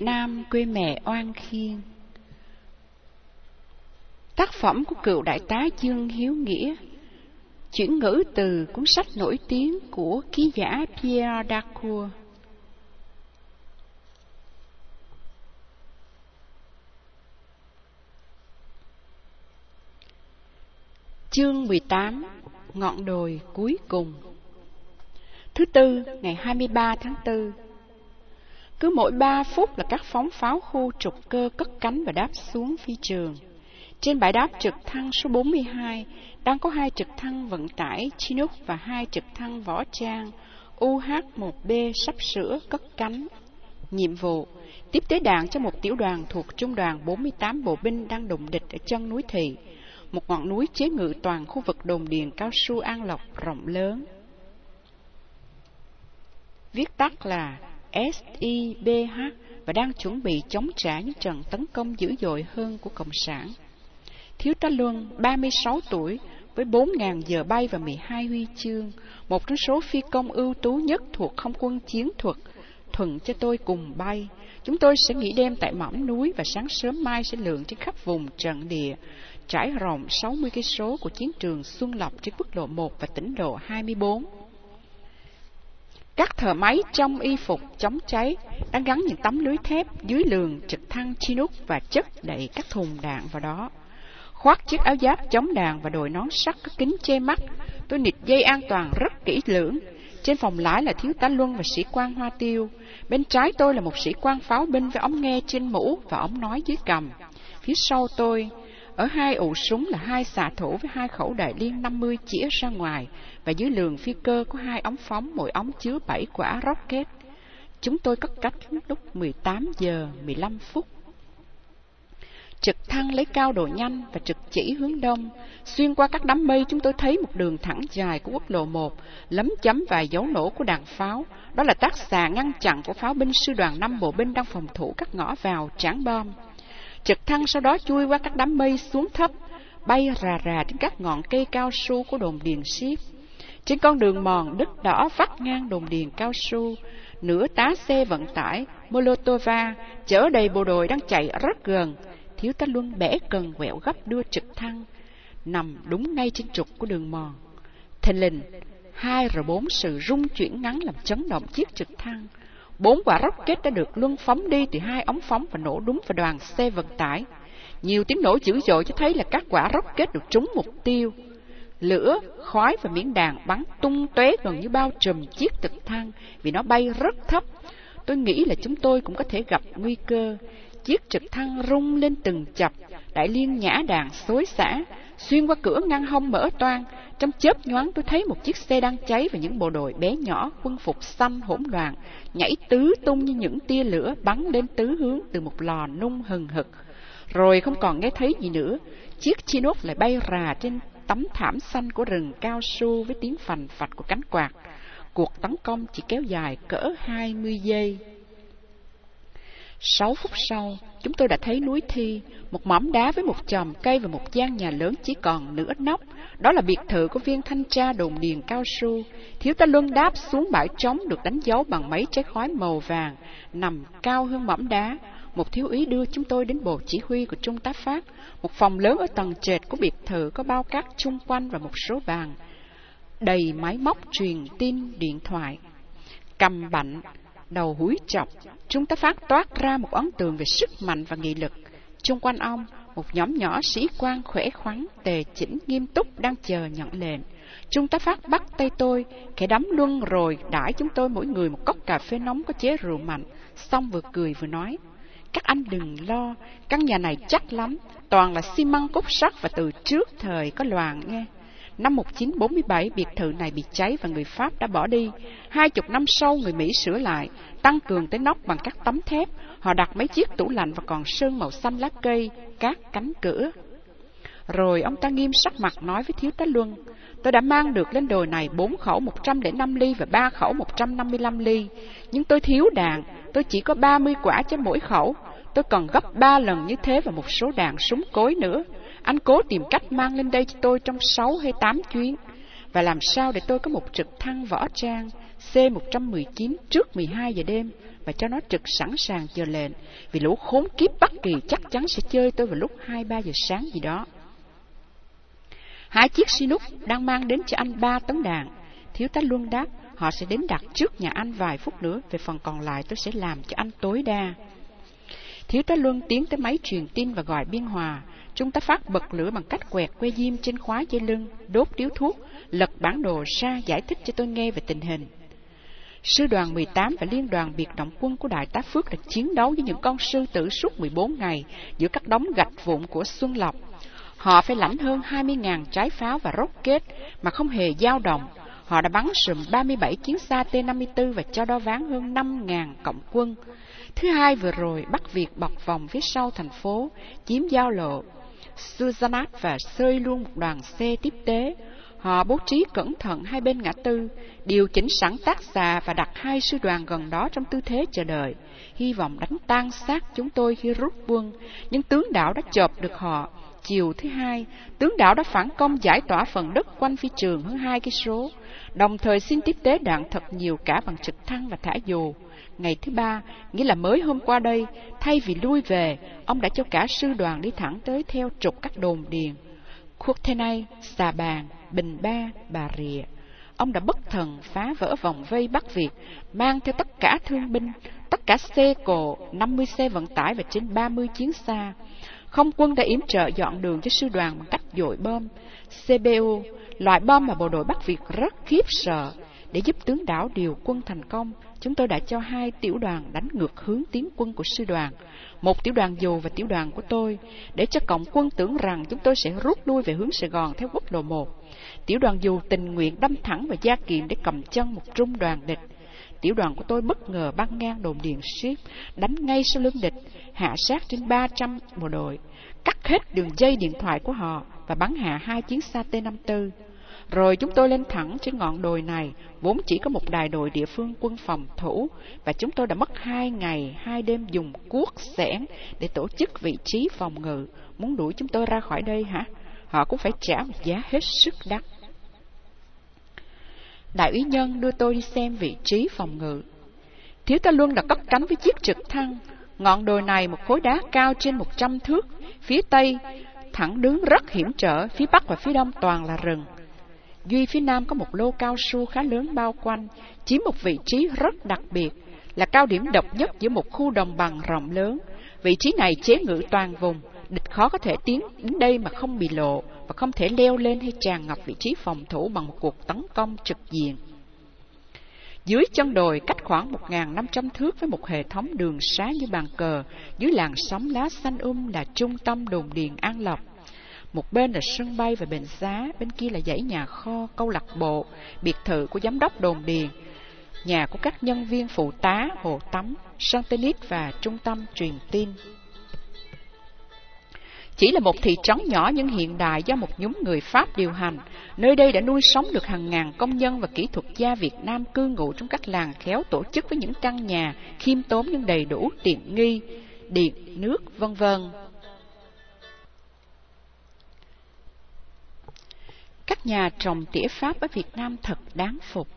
Nam quê mẹ oan khiên. Tác phẩm của cựu đại tá Dương Hiếu Nghĩa Chuyển ngữ từ cuốn sách nổi tiếng của ký giả Pierre Dacour. Chương 18 Ngọn đồi cuối cùng. Thứ tư, ngày 23 tháng 4 cứ mỗi ba phút là các phóng pháo khu trục cơ cất cánh và đáp xuống phi trường. Trên bãi đáp trực thăng số 42 đang có hai trực thăng vận tải Chinook và hai trực thăng võ trang UH-1B sắp sửa cất cánh. Nhiệm vụ tiếp tế đạn cho một tiểu đoàn thuộc trung đoàn 48 bộ binh đang đụng địch ở chân núi Thị, một ngọn núi chế ngự toàn khu vực đồn điền cao su An Lộc rộng lớn. Viết tắt là SIBH và đang chuẩn bị chống trả những trận tấn công dữ dội hơn của Cộng sản. Thiếu tá Luân, 36 tuổi, với 4.000 giờ bay và 12 huy chương, một trong số phi công ưu tú nhất thuộc không quân chiến thuật, thuận cho tôi cùng bay. Chúng tôi sẽ nghỉ đêm tại mỏm núi và sáng sớm mai sẽ lượn trên khắp vùng trận địa, trải rộng 60 cây số của chiến trường Xuân Lộc trên quốc lộ 1 và tỉnh lộ 24. Các thợ máy trong y phục chống cháy đang gắn những tấm lưới thép dưới lường trực thăng Chinook và chất đầy các thùng đạn vào đó. Khoác chiếc áo giáp chống đạn và đội nón sắt có kính che mắt, tôi nịt dây an toàn rất kỹ lưỡng. Trên phòng lái là thiếu tá Luân và sĩ quan Hoa Tiêu. Bên trái tôi là một sĩ quan pháo binh với ống nghe trên mũ và ống nói dưới cầm. Phía sau tôi, ở hai ụ súng là hai xạ thủ với hai khẩu đại liên 50 chĩa ra ngoài và dưới lường phi cơ có hai ống phóng, mỗi ống chứa 7 quả rocket. Chúng tôi cất cách lúc 18 giờ 15 phút. Trực thăng lấy cao độ nhanh và trực chỉ hướng đông. Xuyên qua các đám mây chúng tôi thấy một đường thẳng dài của quốc lộ 1, lấm chấm vài dấu nổ của đạn pháo. Đó là tác xạ ngăn chặn của pháo binh sư đoàn 5 bộ binh đang phòng thủ các ngõ vào tráng bom. Trực thăng sau đó chui qua các đám mây xuống thấp, bay rà rà trên các ngọn cây cao su của đồn điền ship. Trên con đường mòn đất đỏ vắt ngang đồn điền cao su, nửa tá xe vận tải Molotova chở đầy bộ đội đang chạy rất gần. Thiếu tá Luân bẻ cần quẹo gấp đưa trực thăng, nằm đúng ngay trên trục của đường mòn. Thình lình, hai rồi bốn sự rung chuyển ngắn làm chấn động chiếc trực thăng. Bốn quả rocket đã được luân phóng đi từ hai ống phóng và nổ đúng vào đoàn xe vận tải. Nhiều tiếng nổ dữ dội cho thấy là các quả rocket được trúng mục tiêu. Lửa, khói và miếng đạn bắn tung tóe gần như bao trùm chiếc trực thăng vì nó bay rất thấp. Tôi nghĩ là chúng tôi cũng có thể gặp nguy cơ. Chiếc trực thăng rung lên từng chập, đại liên nhã đàn xối xả, xuyên qua cửa ngăn hông mở toang. Trong chớp nhoáng tôi thấy một chiếc xe đang cháy và những bộ đội bé nhỏ, quân phục xanh hỗn loạn, nhảy tứ tung như những tia lửa bắn lên tứ hướng từ một lò nung hừng hực. Rồi không còn nghe thấy gì nữa, chiếc Chinook lại bay rà trên tấm thảm xanh của rừng cao su với tiếng phành phạch của cánh quạt. Cuộc tấn công chỉ kéo dài cỡ 20 giây. Sáu phút sau, chúng tôi đã thấy núi Thi, một mỏm đá với một chòm cây và một gian nhà lớn chỉ còn nửa nóc. Đó là biệt thự của viên thanh tra đồn điền cao su. Thiếu tá Luân đáp xuống bãi trống được đánh dấu bằng mấy trái khói màu vàng, nằm cao hơn mỏm đá. Một thiếu úy đưa chúng tôi đến bộ chỉ huy của Trung tá Phát, một phòng lớn ở tầng trệt của biệt thự có bao cát chung quanh và một số bàn. Đầy máy móc truyền tin điện thoại. Cầm bạnh, đầu húi chọc, chúng ta Phát toát ra một ấn tượng về sức mạnh và nghị lực. Trung quanh ông, một nhóm nhỏ sĩ quan khỏe khoắn, tề chỉnh nghiêm túc đang chờ nhận lệnh. Trung tá Phát bắt tay tôi, kẻ đấm luân rồi đãi chúng tôi mỗi người một cốc cà phê nóng có chế rượu mạnh, xong vừa cười vừa nói. Các anh đừng lo, căn nhà này chắc lắm, toàn là xi măng cốt sắt và từ trước thời có loạn nghe. Năm 1947, biệt thự này bị cháy và người Pháp đã bỏ đi. Hai chục năm sau, người Mỹ sửa lại, tăng cường tới nóc bằng các tấm thép. Họ đặt mấy chiếc tủ lạnh và còn sơn màu xanh lá cây, các cánh cửa. Rồi ông ta nghiêm sắc mặt nói với thiếu tá Luân, tôi đã mang được lên đồi này bốn khẩu 105 ly và ba khẩu 155 ly. Nhưng tôi thiếu đạn, tôi chỉ có 30 quả cho mỗi khẩu. Tôi còn gấp ba lần như thế và một số đạn súng cối nữa. Anh cố tìm cách mang lên đây cho tôi trong 6 hay 8 chuyến. Và làm sao để tôi có một trực thăng võ trang C-119 trước 12 giờ đêm và cho nó trực sẵn sàng chờ lệnh, vì lũ khốn kiếp Bắc Kỳ chắc chắn sẽ chơi tôi vào lúc 2-3 giờ sáng gì đó. Hai chiếc Sinus đang mang đến cho anh ba tấn đạn. Thiếu tá Luân đáp, họ sẽ đến đặt trước nhà anh vài phút nữa, về phần còn lại tôi sẽ làm cho anh tối đa. Thiếu tá Luân tiến tới máy truyền tin và gọi biên hòa. Chúng ta phát bật lửa bằng cách quẹt que diêm trên khóa dây lưng, đốt điếu thuốc, lật bản đồ ra giải thích cho tôi nghe về tình hình. Sư đoàn 18 và liên đoàn biệt động quân của Đại tá Phước đã chiến đấu với những con sư tử suốt 14 ngày giữa các đống gạch vụn của Xuân Lộc. Họ phải lãnh hơn 20.000 trái pháo và rocket mà không hề dao động. Họ đã bắn sùm 37 chiến xa T-54 và cho đo ván hơn 5.000 cộng quân. Thứ hai vừa rồi, Bắc Việt bọc vòng phía sau thành phố, chiếm giao lộ. Suzanat và sơi luôn một đoàn xe tiếp tế. Họ bố trí cẩn thận hai bên ngã tư, điều chỉnh sẵn tác xà và đặt hai sư đoàn gần đó trong tư thế chờ đợi, hy vọng đánh tan xác chúng tôi khi rút quân. Nhưng tướng đảo đã chộp được họ. Chiều thứ hai, tướng đảo đã phản công giải tỏa phần đất quanh phi trường hơn hai cây số, đồng thời xin tiếp tế đạn thật nhiều cả bằng trực thăng và thả dù. Ngày thứ ba, nghĩa là mới hôm qua đây, thay vì lui về, ông đã cho cả sư đoàn đi thẳng tới theo trục các đồn điền. Khuất thế này, xà bàn, bình ba, bà rịa. Ông đã bất thần phá vỡ vòng vây Bắc Việt, mang theo tất cả thương binh, tất cả xe cộ, 50 xe vận tải và trên 30 chiến xa. Không quân đã yểm trợ dọn đường cho sư đoàn bằng cách dội bom. CBU, loại bom mà bộ đội Bắc Việt rất khiếp sợ. Để giúp tướng đảo điều quân thành công, chúng tôi đã cho hai tiểu đoàn đánh ngược hướng tiến quân của sư đoàn, một tiểu đoàn dù và tiểu đoàn của tôi, để cho cộng quân tưởng rằng chúng tôi sẽ rút lui về hướng Sài Gòn theo quốc lộ 1. Tiểu đoàn dù tình nguyện đâm thẳng vào gia kiện để cầm chân một trung đoàn địch. Tiểu đoàn của tôi bất ngờ băng ngang đồn điện ship, đánh ngay sau lưng địch, hạ sát trên 300 bộ đội, cắt hết đường dây điện thoại của họ và bắn hạ hai chiến xa T-54. Rồi chúng tôi lên thẳng trên ngọn đồi này, vốn chỉ có một đài đội địa phương quân phòng thủ, và chúng tôi đã mất hai ngày, hai đêm dùng cuốc xẻng để tổ chức vị trí phòng ngự. Muốn đuổi chúng tôi ra khỏi đây hả? Họ cũng phải trả một giá hết sức đắt. Đại úy Nhân đưa tôi đi xem vị trí phòng ngự. Thiếu tá Luân đã cất cánh với chiếc trực thăng. Ngọn đồi này một khối đá cao trên một trăm thước, phía tây thẳng đứng rất hiểm trở, phía bắc và phía đông toàn là rừng. Duy phía nam có một lô cao su khá lớn bao quanh, chiếm một vị trí rất đặc biệt, là cao điểm độc nhất giữa một khu đồng bằng rộng lớn. Vị trí này chế ngự toàn vùng, địch khó có thể tiến đến đây mà không bị lộ và không thể leo lên hay tràn ngập vị trí phòng thủ bằng một cuộc tấn công trực diện. Dưới chân đồi cách khoảng 1.500 thước với một hệ thống đường xá như bàn cờ, dưới làn sóng lá xanh um là trung tâm đồn điền An Lộc. Một bên là sân bay và bệnh xá, bên kia là dãy nhà kho, câu lạc bộ, biệt thự của giám đốc đồn điền, nhà của các nhân viên phụ tá, hồ tắm, sân tennis và trung tâm truyền tin. Chỉ là một thị trấn nhỏ nhưng hiện đại do một nhóm người Pháp điều hành. Nơi đây đã nuôi sống được hàng ngàn công nhân và kỹ thuật gia Việt Nam cư ngụ trong các làng khéo tổ chức với những căn nhà khiêm tốn nhưng đầy đủ tiện nghi, điện, nước, vân vân. Các nhà trồng tỉa Pháp ở Việt Nam thật đáng phục.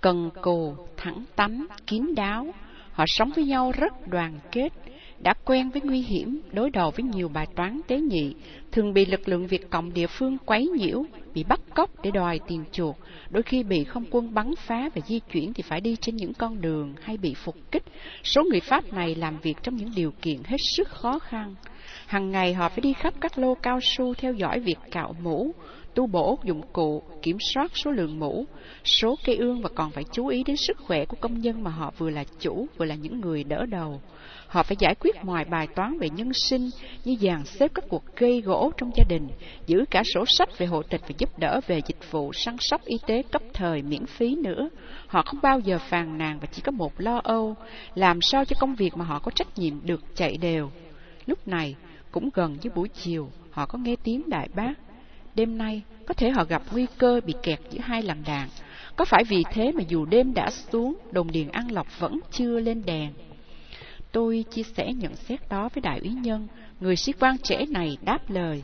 Cần cù, thẳng tánh, kín đáo, họ sống với nhau rất đoàn kết, đã quen với nguy hiểm, đối đầu với nhiều bài toán tế nhị, thường bị lực lượng Việt Cộng địa phương quấy nhiễu, bị bắt cóc để đòi tiền chuộc, đôi khi bị không quân bắn phá và di chuyển thì phải đi trên những con đường hay bị phục kích. Số người Pháp này làm việc trong những điều kiện hết sức khó khăn. Hằng ngày họ phải đi khắp các lô cao su theo dõi việc cạo mũ, tu bổ dụng cụ, kiểm soát số lượng mũ, số cây ương và còn phải chú ý đến sức khỏe của công nhân mà họ vừa là chủ vừa là những người đỡ đầu. Họ phải giải quyết mọi bài toán về nhân sinh như dàn xếp các cuộc gây gỗ trong gia đình, giữ cả sổ sách về hộ tịch và giúp đỡ về dịch vụ săn sóc y tế cấp thời miễn phí nữa. Họ không bao giờ phàn nàn và chỉ có một lo âu, làm sao cho công việc mà họ có trách nhiệm được chạy đều. Lúc này, cũng gần với buổi chiều, họ có nghe tiếng đại bác. Đêm nay, có thể họ gặp nguy cơ bị kẹt giữa hai làn đạn. Có phải vì thế mà dù đêm đã xuống, đồng điền ăn lọc vẫn chưa lên đèn? Tôi chia sẻ nhận xét đó với đại úy nhân, người sĩ quan trẻ này đáp lời.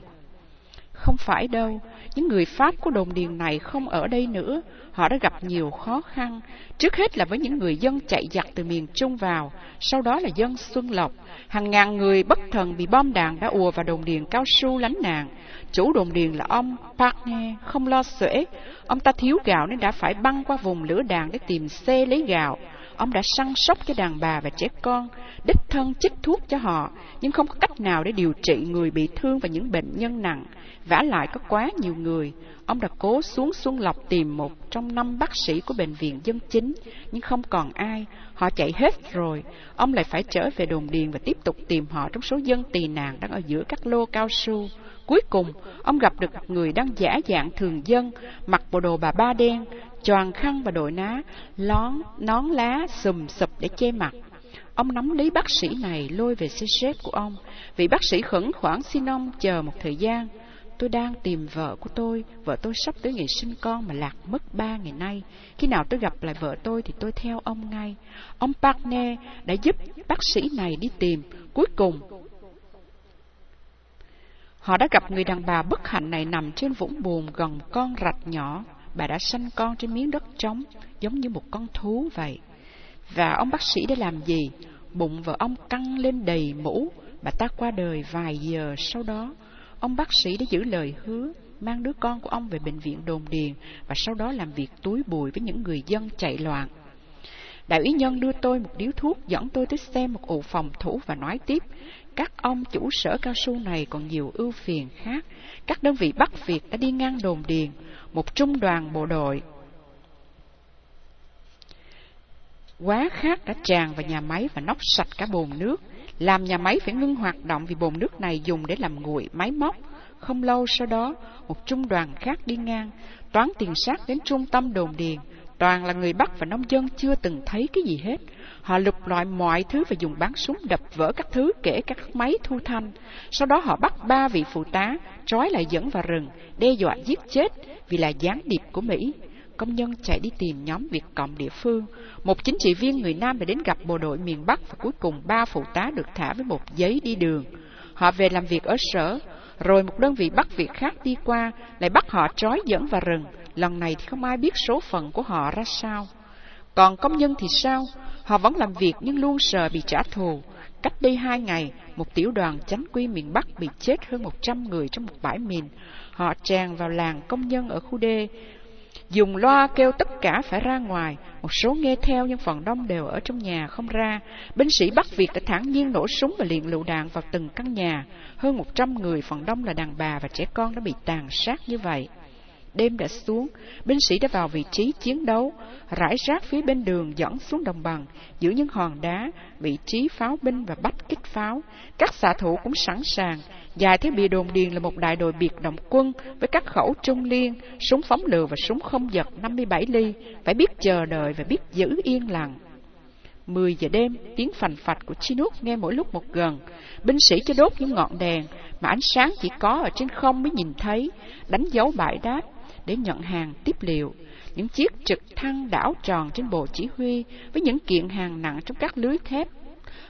Không phải đâu, những người Pháp của đồn điền này không ở đây nữa. Họ đã gặp nhiều khó khăn, trước hết là với những người dân chạy giặc từ miền Trung vào, sau đó là dân Xuân Lộc. Hàng ngàn người bất thần bị bom đạn đã ùa vào đồn điền cao su lánh nạn. Chủ đồn điền là ông Parkne, không lo xuể. Ông ta thiếu gạo nên đã phải băng qua vùng lửa đạn để tìm xe lấy gạo. Ông đã săn sóc cho đàn bà và trẻ con, đích thân chích thuốc cho họ, nhưng không có cách nào để điều trị người bị thương và những bệnh nhân nặng. vả lại có quá nhiều người. Ông đã cố xuống Xuân Lộc tìm một trong năm bác sĩ của bệnh viện dân chính, nhưng không còn ai. Họ chạy hết rồi. Ông lại phải trở về đồn điền và tiếp tục tìm họ trong số dân tị nạn đang ở giữa các lô cao su. Cuối cùng, ông gặp được một người đang giả dạng thường dân, mặc bộ đồ bà ba đen, choàng khăn và đội ná, lón, nón lá sùm sụp để che mặt. Ông nắm lấy bác sĩ này lôi về xe xếp của ông. Vị bác sĩ khẩn khoản xin ông chờ một thời gian. Tôi đang tìm vợ của tôi, vợ tôi sắp tới ngày sinh con mà lạc mất ba ngày nay. Khi nào tôi gặp lại vợ tôi thì tôi theo ông ngay. Ông Parkne đã giúp bác sĩ này đi tìm. Cuối cùng, họ đã gặp người đàn bà bất hạnh này nằm trên vũng bùn gần con rạch nhỏ. Bà đã sanh con trên miếng đất trống, giống như một con thú vậy. Và ông bác sĩ đã làm gì? Bụng vợ ông căng lên đầy mũ. Bà ta qua đời vài giờ sau đó. Ông bác sĩ đã giữ lời hứa, mang đứa con của ông về bệnh viện đồn điền và sau đó làm việc túi bụi với những người dân chạy loạn. Đại úy nhân đưa tôi một điếu thuốc, dẫn tôi tới xem một ụ phòng thủ và nói tiếp. Các ông chủ sở cao su này còn nhiều ưu phiền khác. Các đơn vị Bắc Việt đã đi ngang đồn điền, một trung đoàn bộ đội. Quá khác đã tràn vào nhà máy và nóc sạch cả bồn nước làm nhà máy phải ngưng hoạt động vì bồn nước này dùng để làm nguội máy móc. Không lâu sau đó, một trung đoàn khác đi ngang, toán tiền sát đến trung tâm đồn điền. Toàn là người Bắc và nông dân chưa từng thấy cái gì hết. Họ lục loại mọi thứ và dùng bắn súng đập vỡ các thứ kể các máy thu thanh. Sau đó họ bắt ba vị phụ tá, trói lại dẫn vào rừng, đe dọa giết chết vì là gián điệp của Mỹ công nhân chạy đi tìm nhóm Việt Cộng địa phương. Một chính trị viên người Nam đã đến gặp bộ đội miền Bắc và cuối cùng ba phụ tá được thả với một giấy đi đường. Họ về làm việc ở sở, rồi một đơn vị Bắc Việt khác đi qua, lại bắt họ trói dẫn vào rừng. Lần này thì không ai biết số phận của họ ra sao. Còn công nhân thì sao? Họ vẫn làm việc nhưng luôn sợ bị trả thù. Cách đây hai ngày, một tiểu đoàn chánh quy miền Bắc bị chết hơn một trăm người trong một bãi mìn. Họ tràn vào làng công nhân ở khu D, Dùng loa kêu tất cả phải ra ngoài, một số nghe theo nhưng phần đông đều ở trong nhà không ra. Binh sĩ Bắc Việt đã thẳng nhiên nổ súng và liền lựu đạn vào từng căn nhà. Hơn một trăm người, phần đông là đàn bà và trẻ con đã bị tàn sát như vậy. Đêm đã xuống, binh sĩ đã vào vị trí chiến đấu, rải rác phía bên đường dẫn xuống đồng bằng, giữa những hòn đá, vị trí pháo binh và bách kích pháo. Các xạ thủ cũng sẵn sàng, dài theo bìa đồn điền là một đại đội biệt động quân với các khẩu trung liên, súng phóng lựu và súng không giật 57 ly, phải biết chờ đợi và biết giữ yên lặng. 10 giờ đêm, tiếng phành phạch của Chinook nghe mỗi lúc một gần. Binh sĩ cho đốt những ngọn đèn, mà ánh sáng chỉ có ở trên không mới nhìn thấy, đánh dấu bãi đáp, để nhận hàng tiếp liệu. Những chiếc trực thăng đảo tròn trên bộ chỉ huy với những kiện hàng nặng trong các lưới thép.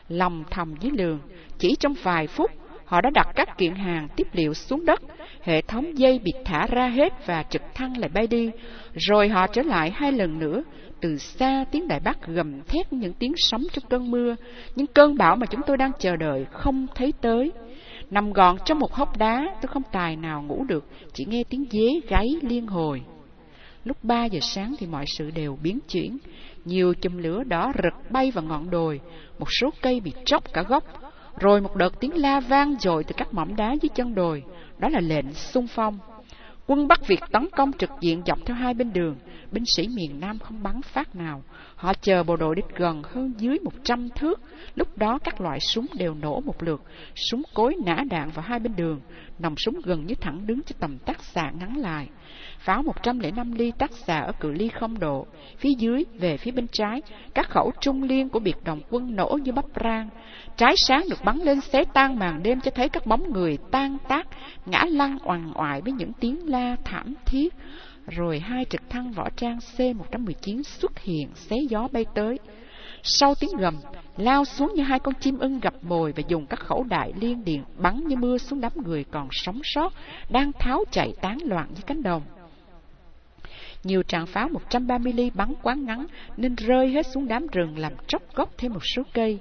Lòng thầm dưới lường, chỉ trong vài phút, họ đã đặt các kiện hàng tiếp liệu xuống đất. Hệ thống dây bị thả ra hết và trực thăng lại bay đi. Rồi họ trở lại hai lần nữa. Từ xa tiếng Đại Bắc gầm thét những tiếng sóng trong cơn mưa. Những cơn bão mà chúng tôi đang chờ đợi không thấy tới. Nằm gọn trong một hốc đá, tôi không tài nào ngủ được, chỉ nghe tiếng dế gáy liên hồi. Lúc ba giờ sáng thì mọi sự đều biến chuyển. Nhiều chùm lửa đỏ rực bay vào ngọn đồi, một số cây bị tróc cả gốc. Rồi một đợt tiếng la vang dội từ các mỏm đá dưới chân đồi, đó là lệnh xung phong. Quân Bắc Việt tấn công trực diện dọc theo hai bên đường, binh sĩ miền Nam không bắn phát nào. Họ chờ bộ đội địch gần hơn dưới một trăm thước. Lúc đó các loại súng đều nổ một lượt, súng cối nã đạn vào hai bên đường, nòng súng gần như thẳng đứng cho tầm tác xạ ngắn lại. Pháo 105 ly tác xạ ở cự ly không độ, phía dưới về phía bên trái, các khẩu trung liên của biệt đồng quân nổ như bắp rang. Trái sáng được bắn lên xé tan màn đêm cho thấy các bóng người tan tác, ngã lăn oằn oại với những tiếng la thảm thiết. Rồi hai trực thăng võ trang C-119 xuất hiện xé gió bay tới. Sau tiếng gầm, lao xuống như hai con chim ưng gặp mồi và dùng các khẩu đại liên điện bắn như mưa xuống đám người còn sống sót, đang tháo chạy tán loạn dưới cánh đồng. Nhiều tràng pháo 130 ly bắn quá ngắn nên rơi hết xuống đám rừng làm tróc gốc thêm một số cây.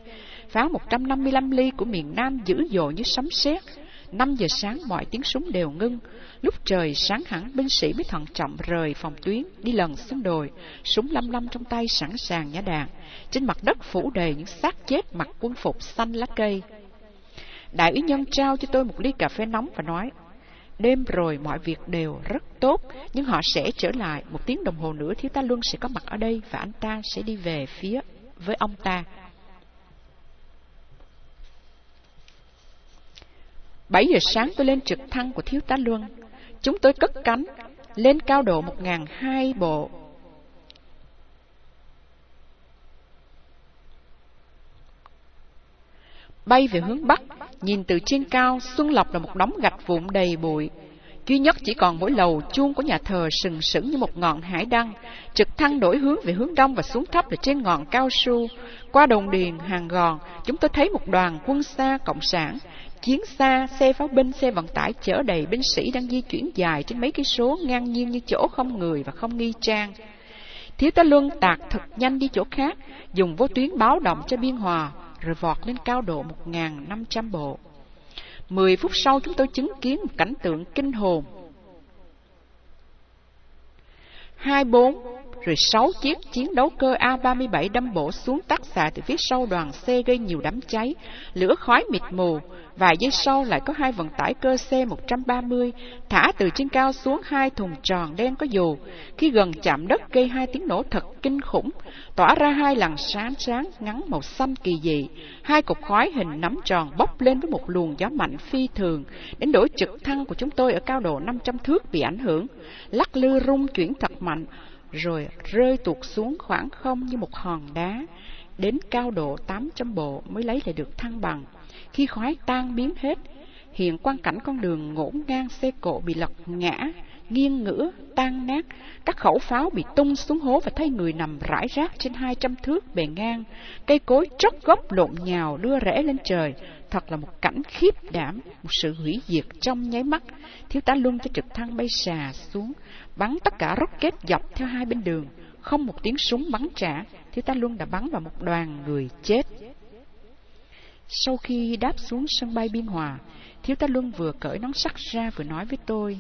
Pháo 155 ly của miền Nam dữ dội như sấm sét. 5 giờ sáng mọi tiếng súng đều ngưng. Lúc trời sáng hẳn, binh sĩ mới thận trọng rời phòng tuyến, đi lần xuống đồi, súng lăm lăm trong tay sẵn sàng nhả đạn. Trên mặt đất phủ đầy những xác chết mặc quân phục xanh lá cây. Đại úy nhân trao cho tôi một ly cà phê nóng và nói, Đêm rồi mọi việc đều rất tốt, nhưng họ sẽ trở lại. Một tiếng đồng hồ nữa thiếu tá Luân sẽ có mặt ở đây và anh ta sẽ đi về phía với ông ta. 7 giờ sáng tôi lên trực thăng của thiếu tá Luân. Chúng tôi cất cánh, lên cao độ 1.200 bộ. Bay về hướng Bắc, nhìn từ trên cao, Xuân Lộc là một đống gạch vụn đầy bụi. Duy nhất chỉ còn mỗi lầu chuông của nhà thờ sừng sững như một ngọn hải đăng. Trực thăng đổi hướng về hướng đông và xuống thấp ở trên ngọn cao su. Qua đồng điền, hàng gòn, chúng tôi thấy một đoàn quân xa cộng sản. Chiến xa, xe pháo binh, xe vận tải chở đầy binh sĩ đang di chuyển dài trên mấy cây số ngang nhiên như chỗ không người và không nghi trang. Thiếu tá Luân tạc thật nhanh đi chỗ khác, dùng vô tuyến báo động cho biên hòa, rồi vọt lên cao độ 1.500 bộ. Mười phút sau chúng tôi chứng kiến một cảnh tượng kinh hồn. Hai bốn, rồi sáu chiếc chiến đấu cơ A-37 đâm bổ xuống tác xạ từ phía sau đoàn xe gây nhiều đám cháy, lửa khói mịt mù, Vài giây sau lại có hai vận tải cơ C-130 thả từ trên cao xuống hai thùng tròn đen có dù. Khi gần chạm đất gây hai tiếng nổ thật kinh khủng, tỏa ra hai làn sáng sáng ngắn màu xanh kỳ dị. Hai cục khói hình nắm tròn bốc lên với một luồng gió mạnh phi thường, đến đổi trực thăng của chúng tôi ở cao độ 500 thước bị ảnh hưởng. Lắc lư rung chuyển thật mạnh, rồi rơi tuột xuống khoảng không như một hòn đá. Đến cao độ 800 bộ mới lấy lại được thăng bằng. Khi khói tan biến hết, hiện quang cảnh con đường ngổn ngang xe cộ bị lật ngã, nghiêng ngửa, tan nát, các khẩu pháo bị tung xuống hố và thấy người nằm rải rác trên hai trăm thước bề ngang, cây cối tróc gốc lộn nhào đưa rẽ lên trời, thật là một cảnh khiếp đảm, một sự hủy diệt trong nháy mắt. Thiếu tá luôn cho trực thăng bay xà xuống, bắn tất cả rocket dọc theo hai bên đường, không một tiếng súng bắn trả, thiếu tá luôn đã bắn vào một đoàn người chết. Sau khi đáp xuống sân bay Biên Hòa, Thiếu tá Luân vừa cởi nón sắt ra vừa nói với tôi.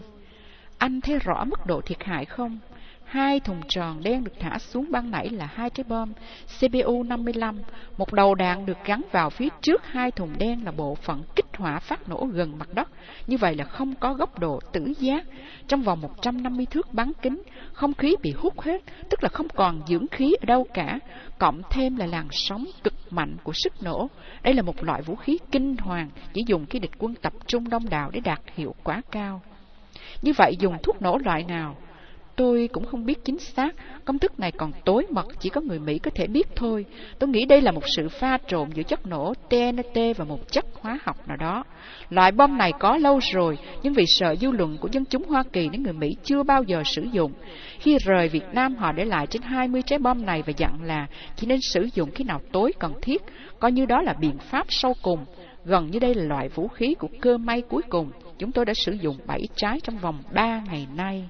Anh thấy rõ mức độ thiệt hại không? Hai thùng tròn đen được thả xuống ban nãy là hai trái bom CPU-55. Một đầu đạn được gắn vào phía trước hai thùng đen là bộ phận kích hỏa phát nổ gần mặt đất. Như vậy là không có góc độ tử giác. Trong vòng 150 thước bắn kính, không khí bị hút hết, tức là không còn dưỡng khí ở đâu cả. Cộng thêm là làn sóng cực mạnh của sức nổ. Đây là một loại vũ khí kinh hoàng, chỉ dùng khi địch quân tập trung đông đảo để đạt hiệu quả cao. Như vậy dùng thuốc nổ loại nào? Tôi cũng không biết chính xác, công thức này còn tối mật, chỉ có người Mỹ có thể biết thôi. Tôi nghĩ đây là một sự pha trộn giữa chất nổ TNT và một chất hóa học nào đó. Loại bom này có lâu rồi, nhưng vì sợ dư luận của dân chúng Hoa Kỳ nên người Mỹ chưa bao giờ sử dụng. Khi rời Việt Nam, họ để lại trên 20 trái bom này và dặn là chỉ nên sử dụng khi nào tối cần thiết, coi như đó là biện pháp sau cùng. Gần như đây là loại vũ khí của cơ may cuối cùng. Chúng tôi đã sử dụng 7 trái trong vòng 3 ngày nay.